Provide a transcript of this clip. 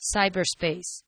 cyberspace.